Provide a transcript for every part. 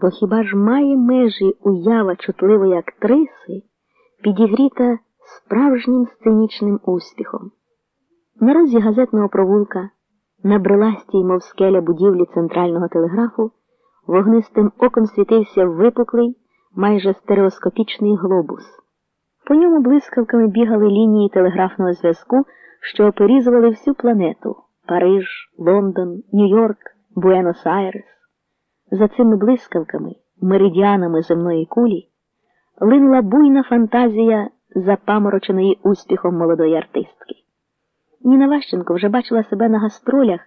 Бо хіба ж має межі уява чутливої актриси, підігріта справжнім сценічним успіхом? На розі газетного провулка, на бриластій, мов скеля будівлі центрального телеграфу, вогнистим оком світився випуклий, майже стереоскопічний глобус. По ньому блискавками бігали лінії телеграфного зв'язку, що оперізували всю планету Париж, Лондон, Нью-Йорк, Буенос-Айрес. За цими блискавками, меридіанами земної кулі, линула буйна фантазія запамороченої успіхом молодої артистки. Ніна Ващенко вже бачила себе на гастролях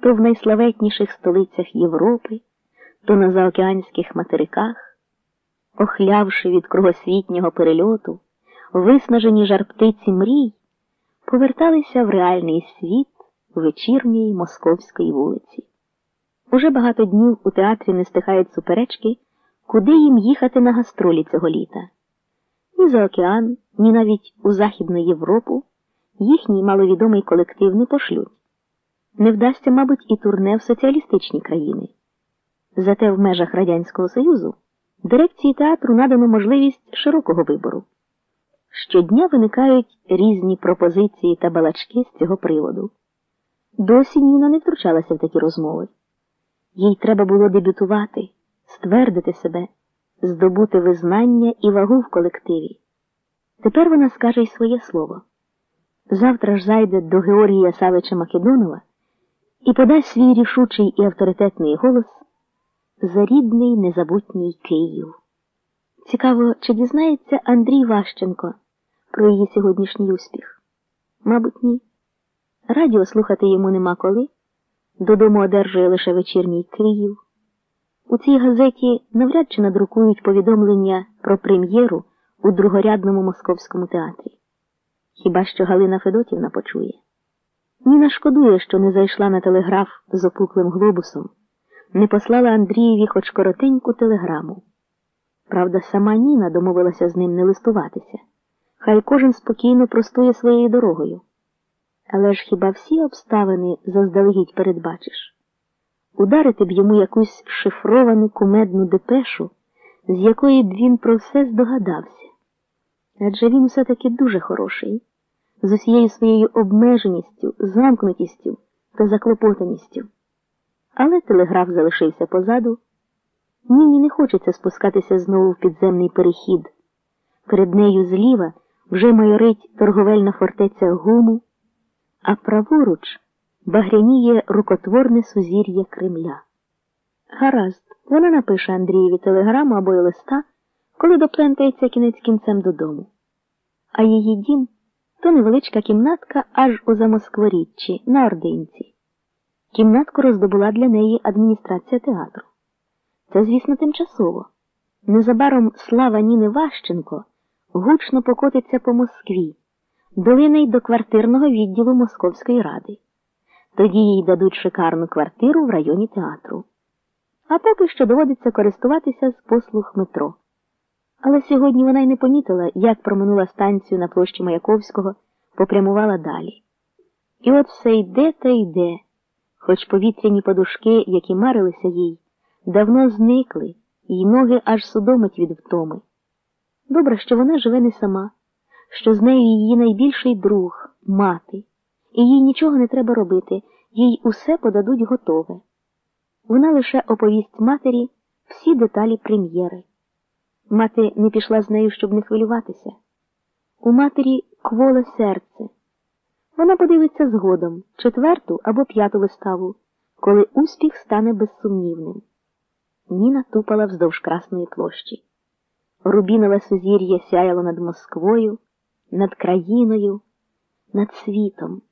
то в найславетніших столицях Європи, то на заокеанських материках, охлявши від кругосвітнього перельоту, виснажені жарптиці мрій, поверталися в реальний світ вечірньої московської вулиці. Уже багато днів у театрі не стихають суперечки, куди їм їхати на гастролі цього літа. Ні за океан, ні навіть у Західну Європу їхній маловідомий колектив не пошлють. Не вдасться, мабуть, і турне в соціалістичні країни. Зате в межах Радянського Союзу дирекції театру надано можливість широкого вибору. Щодня виникають різні пропозиції та балачки з цього приводу. Досі Ніна не втручалася в такі розмови. Їй треба було дебютувати, ствердити себе, здобути визнання і вагу в колективі. Тепер вона скаже й своє слово. Завтра ж зайде до Георгія Савича Македонова і подасть свій рішучий і авторитетний голос за рідний незабутній Київ. Цікаво, чи дізнається Андрій Ващенко про її сьогоднішній успіх? Мабуть, ні. Радіо слухати йому нема коли. Додому одержує лише вечірній Київ. У цій газеті навряд чи надрукують повідомлення про прем'єру у другорядному московському театрі. Хіба що Галина Федотівна почує? Ніна шкодує, що не зайшла на телеграф з опуклим глобусом, не послала Андрієві хоч коротеньку телеграму. Правда, сама Ніна домовилася з ним не листуватися. Хай кожен спокійно простує своєю дорогою. Але ж хіба всі обставини заздалегідь передбачиш? Ударити б йому якусь шифровану кумедну депешу, з якої б він про все здогадався. Адже він все таки дуже хороший, з усією своєю обмеженістю, замкнутістю та заклопотаністю. Але телеграф залишився позаду. Ніні не хочеться спускатися знову в підземний перехід. Перед нею зліва вже майорить торговельна фортеця гуму а праворуч багряніє рукотворне сузір'я Кремля. Гаразд, вона напише Андрієві телеграму або й листа, коли доплентається кінець кінцем додому. А її дім то невеличка кімнатка аж у Замоскворіччі, на Ординці. Кімнатку роздобула для неї адміністрація театру. Це, звісно, тимчасово. Незабаром слава Ніни Ващенко гучно покотиться по Москві долинить до квартирного відділу Московської ради. Тоді їй дадуть шикарну квартиру в районі театру. А поки що доводиться користуватися з послуг метро. Але сьогодні вона й не помітила, як проминула станцію на площі Маяковського, попрямувала далі. І от все йде та йде, хоч повітряні подушки, які марилися їй, давно зникли, і ноги аж судомить від втоми. Добре, що вона живе не сама що з нею її найбільший друг, мати, і їй нічого не треба робити, їй усе подадуть готове. Вона лише оповість матері всі деталі прем'єри. Мати не пішла з нею, щоб не хвилюватися. У матері кволе серце. Вона подивиться згодом четверту або п'яту виставу, коли успіх стане безсумнівним. Ніна тупала вздовж Красної площі. Рубінове сузір'я сяяло над Москвою над країною, над світом.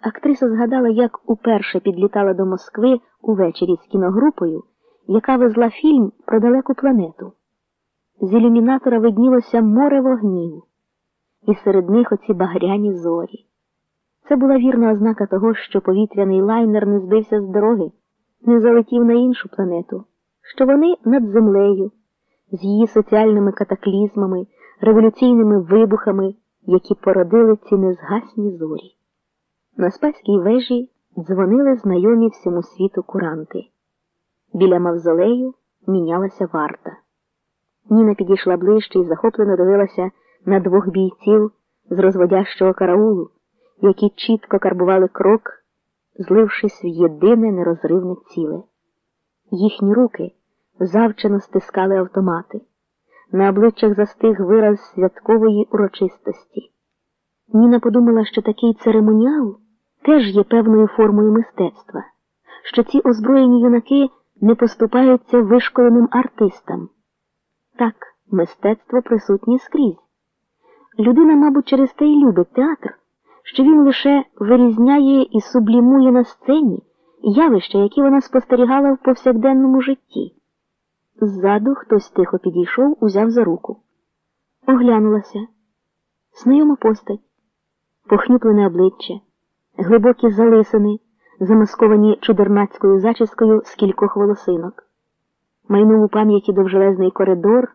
Актриса згадала, як уперше підлітала до Москви увечері з кіногрупою, яка везла фільм про далеку планету. З ілюмінатора виднілося море вогнів, і серед них оці багряні зорі. Це була вірна ознака того, що повітряний лайнер не збився з дороги, не залетів на іншу планету, що вони над землею, з її соціальними катаклізмами революційними вибухами, які породили ці незгасні зорі. На Спаській вежі дзвонили знайомі всьому світу куранти. Біля мавзолею мінялася варта. Ніна підійшла ближче і захоплено дивилася на двох бійців з розводящого караулу, які чітко карбували крок, злившись в єдине нерозривне ціле. Їхні руки завчено стискали автомати. На обличчях застиг вираз святкової урочистості. Ніна подумала, що такий церемоніал теж є певною формою мистецтва, що ці озброєні юнаки не поступаються вишколеним артистам. Так, мистецтво присутнє скрізь. Людина, мабуть, через те й любить театр, що він лише вирізняє і сублімує на сцені явища, які вона спостерігала в повсякденному житті. Ззаду хтось тихо підійшов, узяв за руку. Оглянулася. Знайома постать, похнюплене обличчя, глибокі залисини, замасковані чудернацькою зачіскою з кількох волосинок. Майнув у пам'яті довжелезний коридор.